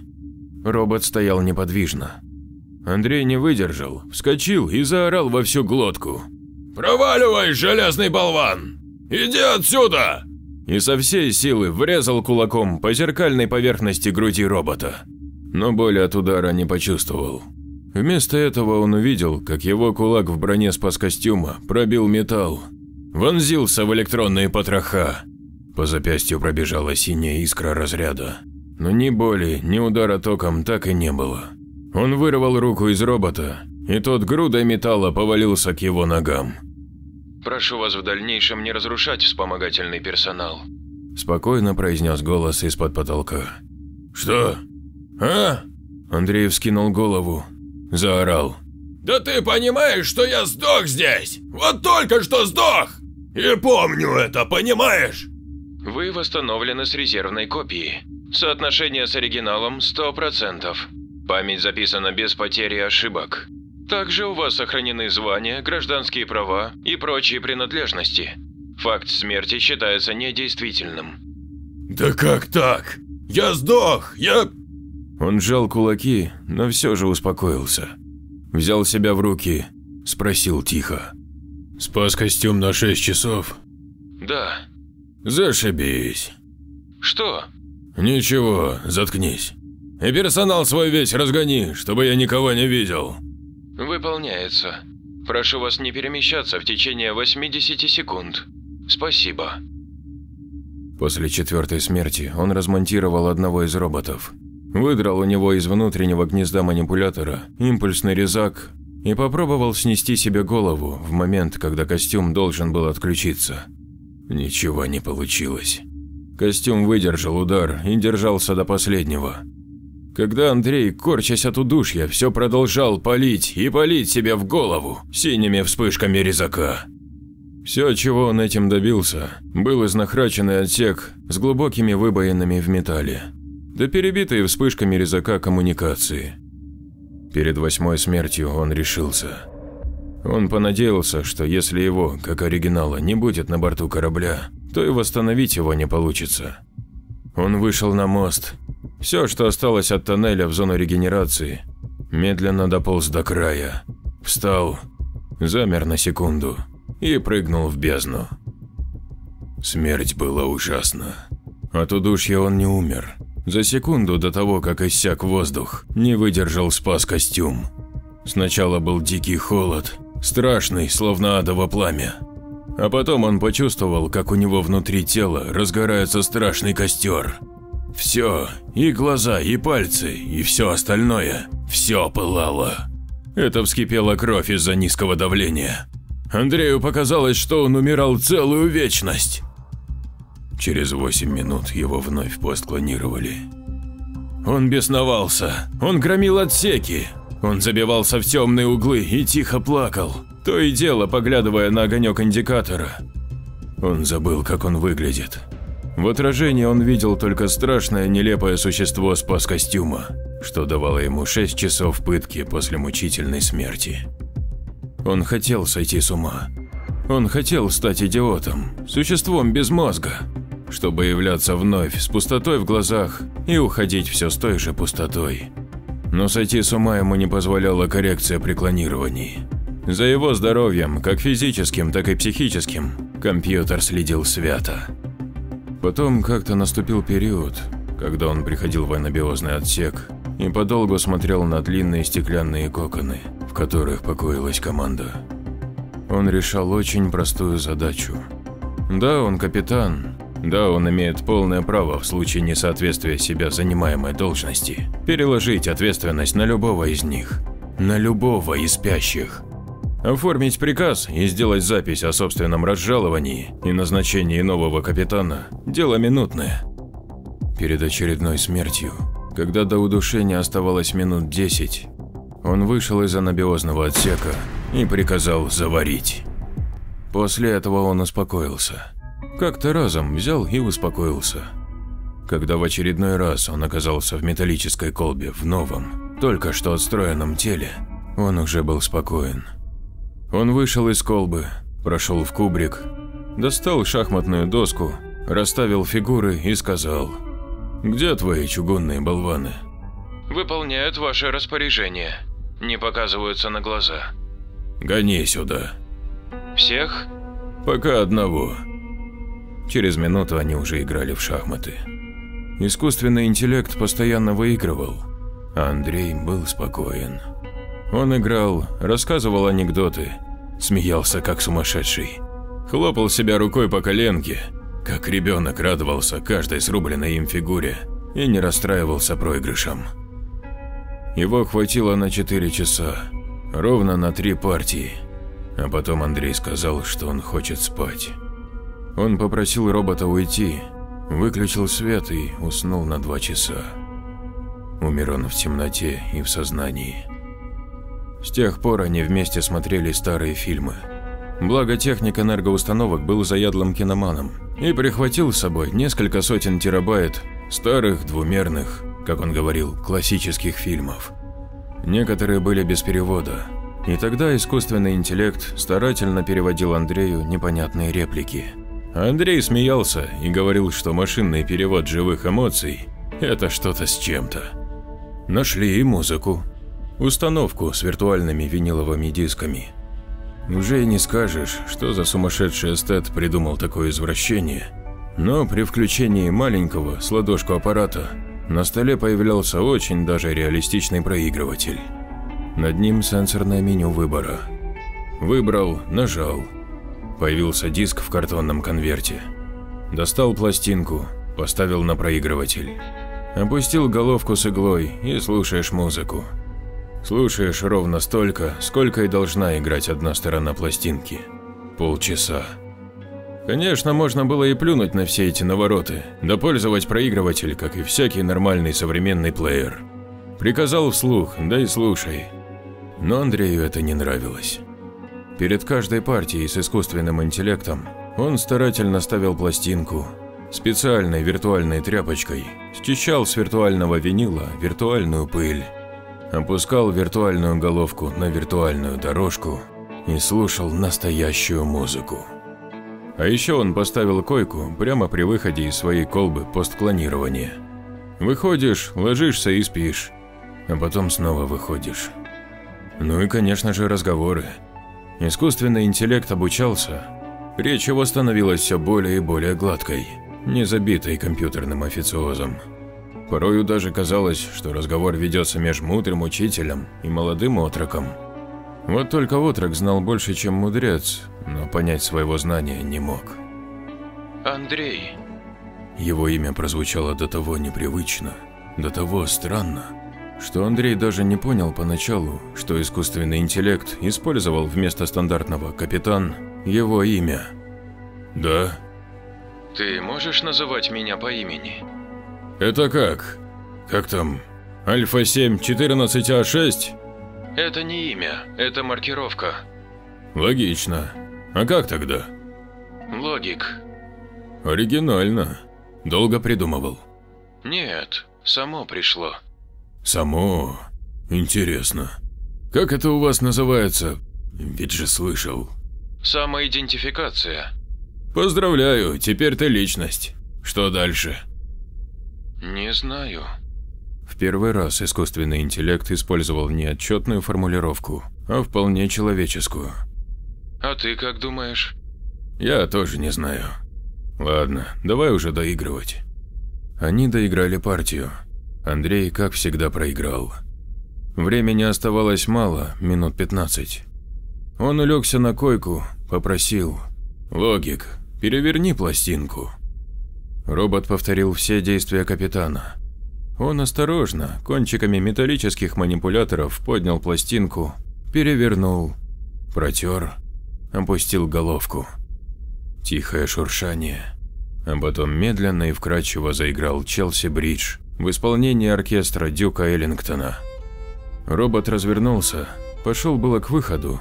Робот стоял неподвижно. Андрей не выдержал, вскочил и заорал во всю глотку. «Проваливай, железный болван! Иди отсюда!» И со всей силы врезал кулаком по зеркальной поверхности груди робота. Но боли от удара не почувствовал. Вместо этого он увидел, как его кулак в броне спас-костюма пробил металл, вонзился в электронные потроха. По запястью пробежала синяя искра разряда. Но ни боли, ни удара током так и не было. Он вырвал руку из робота, и тот грудой металла повалился к его ногам. Прошу вас в дальнейшем не разрушать вспомогательный персонал. Спокойно произнес голос из-под потолка. Что? А? Андрей вскинул голову, заорал. Да ты понимаешь, что я сдох здесь? Вот только что сдох! И помню это, понимаешь? Вы восстановлены с резервной копии. Соотношение с оригиналом 100%. Память записана без потери ошибок. Также у вас сохранены звания, гражданские права и прочие принадлежности. Факт смерти считается недействительным. Да как так? Я сдох, я… Он сжал кулаки, но все же успокоился. Взял себя в руки, спросил тихо. «Спас костюм на 6 часов?» «Да». «Зашибись». «Что?» «Ничего, заткнись. И персонал свой весь разгони, чтобы я никого не видел». «Выполняется. Прошу вас не перемещаться в течение 80 секунд. Спасибо». После четвертой смерти он размонтировал одного из роботов, выдрал у него из внутреннего гнезда манипулятора импульсный резак и попробовал снести себе голову в момент, когда костюм должен был отключиться. Ничего не получилось. Костюм выдержал удар и держался до последнего. Когда Андрей, корчась от удушья, все продолжал палить и палить себе в голову синими вспышками резака. Все, чего он этим добился, был изнахраченный отсек с глубокими выбоинами в металле. да перебитые вспышками резака коммуникации. Перед восьмой смертью он решился. Он понадеялся, что если его, как оригинала, не будет на борту корабля, то и восстановить его не получится. Он вышел на мост. Все, что осталось от тоннеля в зону регенерации, медленно дополз до края, встал, замер на секунду и прыгнул в бездну. Смерть была ужасна. От удушья он не умер. За секунду до того, как иссяк воздух, не выдержал спас костюм. Сначала был дикий холод, страшный, словно адово пламя. А потом он почувствовал, как у него внутри тела разгорается страшный костер. Все, и глаза, и пальцы, и все остальное, все пылало. Это вскипела кровь из-за низкого давления. Андрею показалось, что он умирал целую вечность. Через 8 минут его вновь постклонировали. Он бесновался, он громил отсеки, он забивался в темные углы и тихо плакал, то и дело поглядывая на огонек индикатора. Он забыл, как он выглядит. В отражении он видел только страшное нелепое существо спас костюма, что давало ему 6 часов пытки после мучительной смерти. Он хотел сойти с ума. Он хотел стать идиотом, существом без мозга, чтобы являться вновь с пустотой в глазах и уходить все с той же пустотой. Но сойти с ума ему не позволяла коррекция при клонировании. За его здоровьем, как физическим, так и психическим, компьютер следил свято. Потом как-то наступил период, когда он приходил в анабиозный отсек и подолгу смотрел на длинные стеклянные коконы, в которых покоилась команда. Он решал очень простую задачу. Да, он капитан, да, он имеет полное право в случае несоответствия себя занимаемой должности переложить ответственность на любого из них, на любого из спящих. Оформить приказ и сделать запись о собственном разжаловании и назначении нового капитана – дело минутное. Перед очередной смертью, когда до удушения оставалось минут 10, он вышел из анабиозного отсека и приказал заварить. После этого он успокоился. Как-то разом взял и успокоился. Когда в очередной раз он оказался в металлической колбе в новом, только что отстроенном теле, он уже был спокоен. Он вышел из колбы, прошел в кубрик, достал шахматную доску, расставил фигуры и сказал «Где твои чугунные болваны?» «Выполняют ваше распоряжение. Не показываются на глаза». «Гони сюда». «Всех?» «Пока одного». Через минуту они уже играли в шахматы. Искусственный интеллект постоянно выигрывал, а Андрей был спокоен. Он играл, рассказывал анекдоты, смеялся как сумасшедший, хлопал себя рукой по коленке, как ребенок радовался каждой срубленной им фигуре и не расстраивался проигрышем. Его хватило на 4 часа, ровно на три партии, а потом Андрей сказал, что он хочет спать. Он попросил робота уйти, выключил свет и уснул на два часа. Умер он в темноте и в сознании. С тех пор они вместе смотрели старые фильмы. Благо техник энергоустановок был заядлым киноманом и прихватил с собой несколько сотен терабайт старых двумерных, как он говорил, классических фильмов. Некоторые были без перевода, и тогда искусственный интеллект старательно переводил Андрею непонятные реплики. Андрей смеялся и говорил, что машинный перевод живых эмоций – это что-то с чем-то. Нашли и музыку. Установку с виртуальными виниловыми дисками. Уже и не скажешь, что за сумасшедший эстет придумал такое извращение, но при включении маленького с ладошку аппарата на столе появлялся очень даже реалистичный проигрыватель. Над ним сенсорное меню выбора. Выбрал, нажал – Появился диск в картонном конверте. Достал пластинку, поставил на проигрыватель. Опустил головку с иглой и слушаешь музыку. Слушаешь ровно столько, сколько и должна играть одна сторона пластинки. Полчаса. Конечно, можно было и плюнуть на все эти навороты, да пользовать проигрыватель, как и всякий нормальный современный плеер. Приказал вслух, да и слушай. Но Андрею это не нравилось. Перед каждой партией с искусственным интеллектом он старательно ставил пластинку, специальной виртуальной тряпочкой, счищал с виртуального винила виртуальную пыль, опускал виртуальную головку на виртуальную дорожку и слушал настоящую музыку. А еще он поставил койку прямо при выходе из своей колбы постклонирования. Выходишь, ложишься и спишь, а потом снова выходишь. Ну и, конечно же, разговоры. Искусственный интеллект обучался, речь его становилась все более и более гладкой, не забитой компьютерным официозом. Порою даже казалось, что разговор ведется между мудрым учителем и молодым отроком. Вот только отрок знал больше, чем мудрец, но понять своего знания не мог. Андрей. Его имя прозвучало до того непривычно, до того странно, что Андрей даже не понял поначалу, что искусственный интеллект использовал вместо стандартного «капитан» его имя. «Да?» «Ты можешь называть меня по имени?» «Это как? Как там? Альфа-7 14А6?» «Это не имя, это маркировка». «Логично. А как тогда?» «Логик». «Оригинально. Долго придумывал?» «Нет, само пришло». «Само? Интересно. Как это у вас называется? Ведь же слышал». «Самоидентификация». «Поздравляю, теперь ты личность. Что дальше?» «Не знаю». В первый раз искусственный интеллект использовал не отчетную формулировку, а вполне человеческую. «А ты как думаешь?» «Я тоже не знаю. Ладно, давай уже доигрывать». Они доиграли партию. Андрей, как всегда, проиграл. Времени оставалось мало, минут 15. Он улегся на койку, попросил. «Логик, переверни пластинку». Робот повторил все действия капитана. Он осторожно, кончиками металлических манипуляторов поднял пластинку, перевернул, протер, опустил головку. Тихое шуршание. А потом медленно и вкрадчиво заиграл Челси Бридж в исполнении оркестра Дюка Эллингтона. Робот развернулся, пошел было к выходу.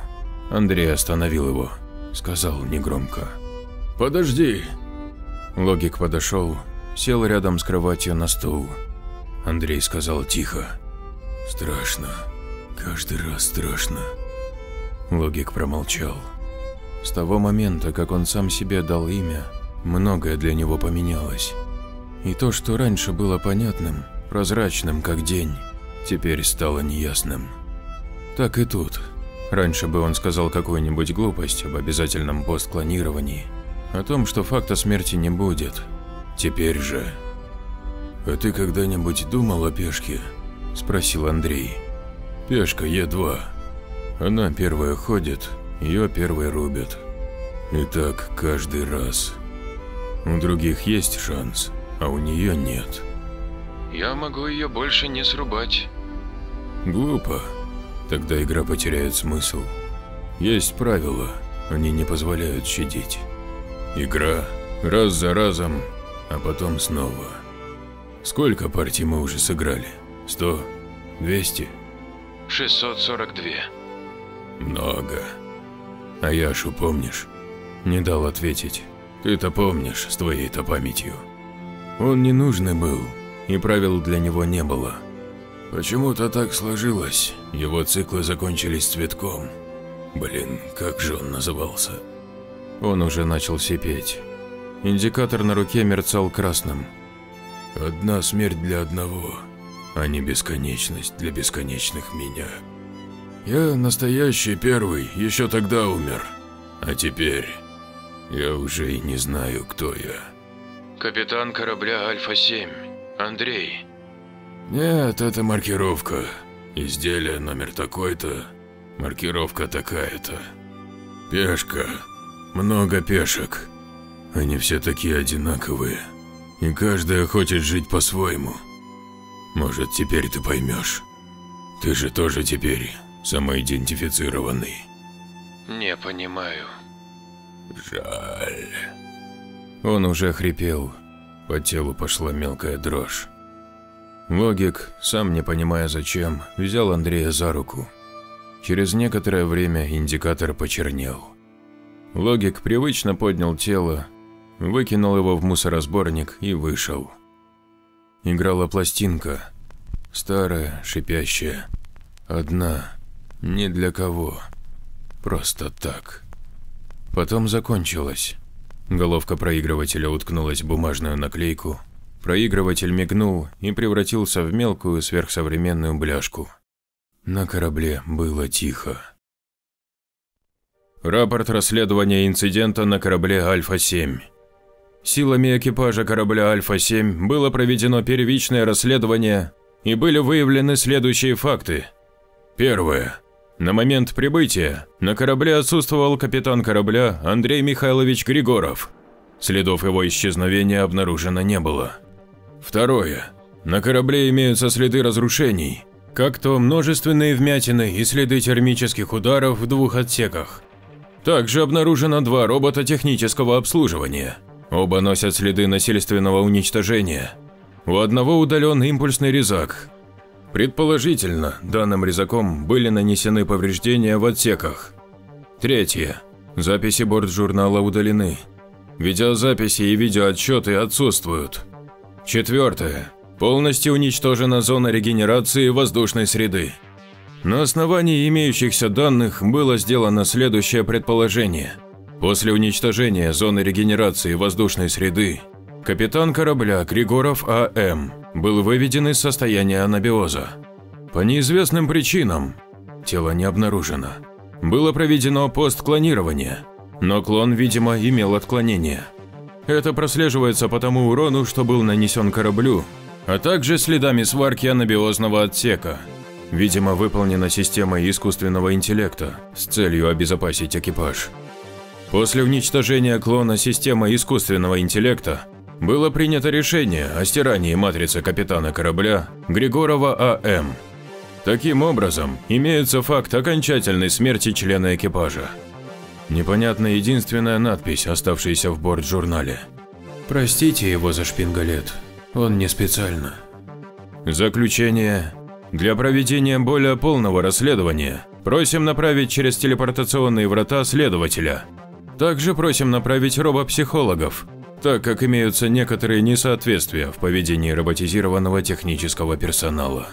Андрей остановил его, сказал негромко. «Подожди!» Логик подошел, сел рядом с кроватью на стул. Андрей сказал тихо. «Страшно. Каждый раз страшно». Логик промолчал. С того момента, как он сам себе дал имя, многое для него поменялось. И то, что раньше было понятным, прозрачным как день, теперь стало неясным. Так и тут. Раньше бы он сказал какую-нибудь глупость об обязательном постклонировании, о том, что факта смерти не будет. Теперь же... «А ты когда-нибудь думал о пешке?» – спросил Андрей. «Пешка Е2. Она первая ходит, ее первой рубят. И так каждый раз. У других есть шанс, а у нее нет. Я могу ее больше не срубать. Глупо. Тогда игра потеряет смысл. Есть правила, они не позволяют щадить. Игра раз за разом, а потом снова. Сколько партий мы уже сыграли? Сто? Двести? 642. Много. А Яшу помнишь? Не дал ответить. Ты-то помнишь с твоей-то памятью. Он ненужный был, и правил для него не было. Почему-то так сложилось, его циклы закончились цветком. Блин, как же он назывался? Он уже начал сипеть. Индикатор на руке мерцал красным. Одна смерть для одного, а не бесконечность для бесконечных меня. Я настоящий первый, еще тогда умер. А теперь я уже и не знаю, кто я. Капитан корабля Альфа-7. Андрей. Нет, это маркировка. Изделие номер такой-то, маркировка такая-то. Пешка. Много пешек. Они все такие одинаковые. И каждая хочет жить по-своему. Может, теперь ты поймешь. Ты же тоже теперь самоидентифицированный. Не понимаю. Жаль. Он уже хрипел. По телу пошла мелкая дрожь. Логик, сам не понимая зачем, взял Андрея за руку. Через некоторое время индикатор почернел. Логик привычно поднял тело, выкинул его в мусоросборник и вышел. Играла пластинка. Старая, шипящая. Одна. Ни для кого. Просто так. Потом закончилась. Головка проигрывателя уткнулась в бумажную наклейку. Проигрыватель мигнул и превратился в мелкую сверхсовременную бляшку. На корабле было тихо. Рапорт расследования инцидента на корабле Альфа-7. Силами экипажа корабля Альфа-7 было проведено первичное расследование и были выявлены следующие факты. Первое. На момент прибытия на корабле отсутствовал капитан корабля Андрей Михайлович Григоров. Следов его исчезновения обнаружено не было. Второе. На корабле имеются следы разрушений, как то множественные вмятины и следы термических ударов в двух отсеках. Также обнаружено два робота технического обслуживания. Оба носят следы насильственного уничтожения. У одного удален импульсный резак. Предположительно, данным резаком были нанесены повреждения в отсеках. Третье. Записи борт-журнала удалены. Видеозаписи и видеоотчеты отсутствуют. Четвертое. Полностью уничтожена зона регенерации воздушной среды. На основании имеющихся данных было сделано следующее предположение. После уничтожения зоны регенерации воздушной среды, капитан корабля Григоров А.М. был выведен из состояния анабиоза. По неизвестным причинам, тело не обнаружено, было проведено постклонирование, но клон, видимо, имел отклонение. Это прослеживается по тому урону, что был нанесен кораблю, а также следами сварки анабиозного отсека – видимо, выполнена системой искусственного интеллекта с целью обезопасить экипаж. После уничтожения клона системы искусственного интеллекта было принято решение о стирании матрицы капитана корабля Григорова А.М. Таким образом, имеется факт окончательной смерти члена экипажа. Непонятна единственная надпись, оставшаяся в борт-журнале. «Простите его за шпингалет, он не специально». Заключение для проведения более полного расследования просим направить через телепортационные врата следователя. Также просим направить робопсихологов, так как имеются некоторые несоответствия в поведении роботизированного технического персонала.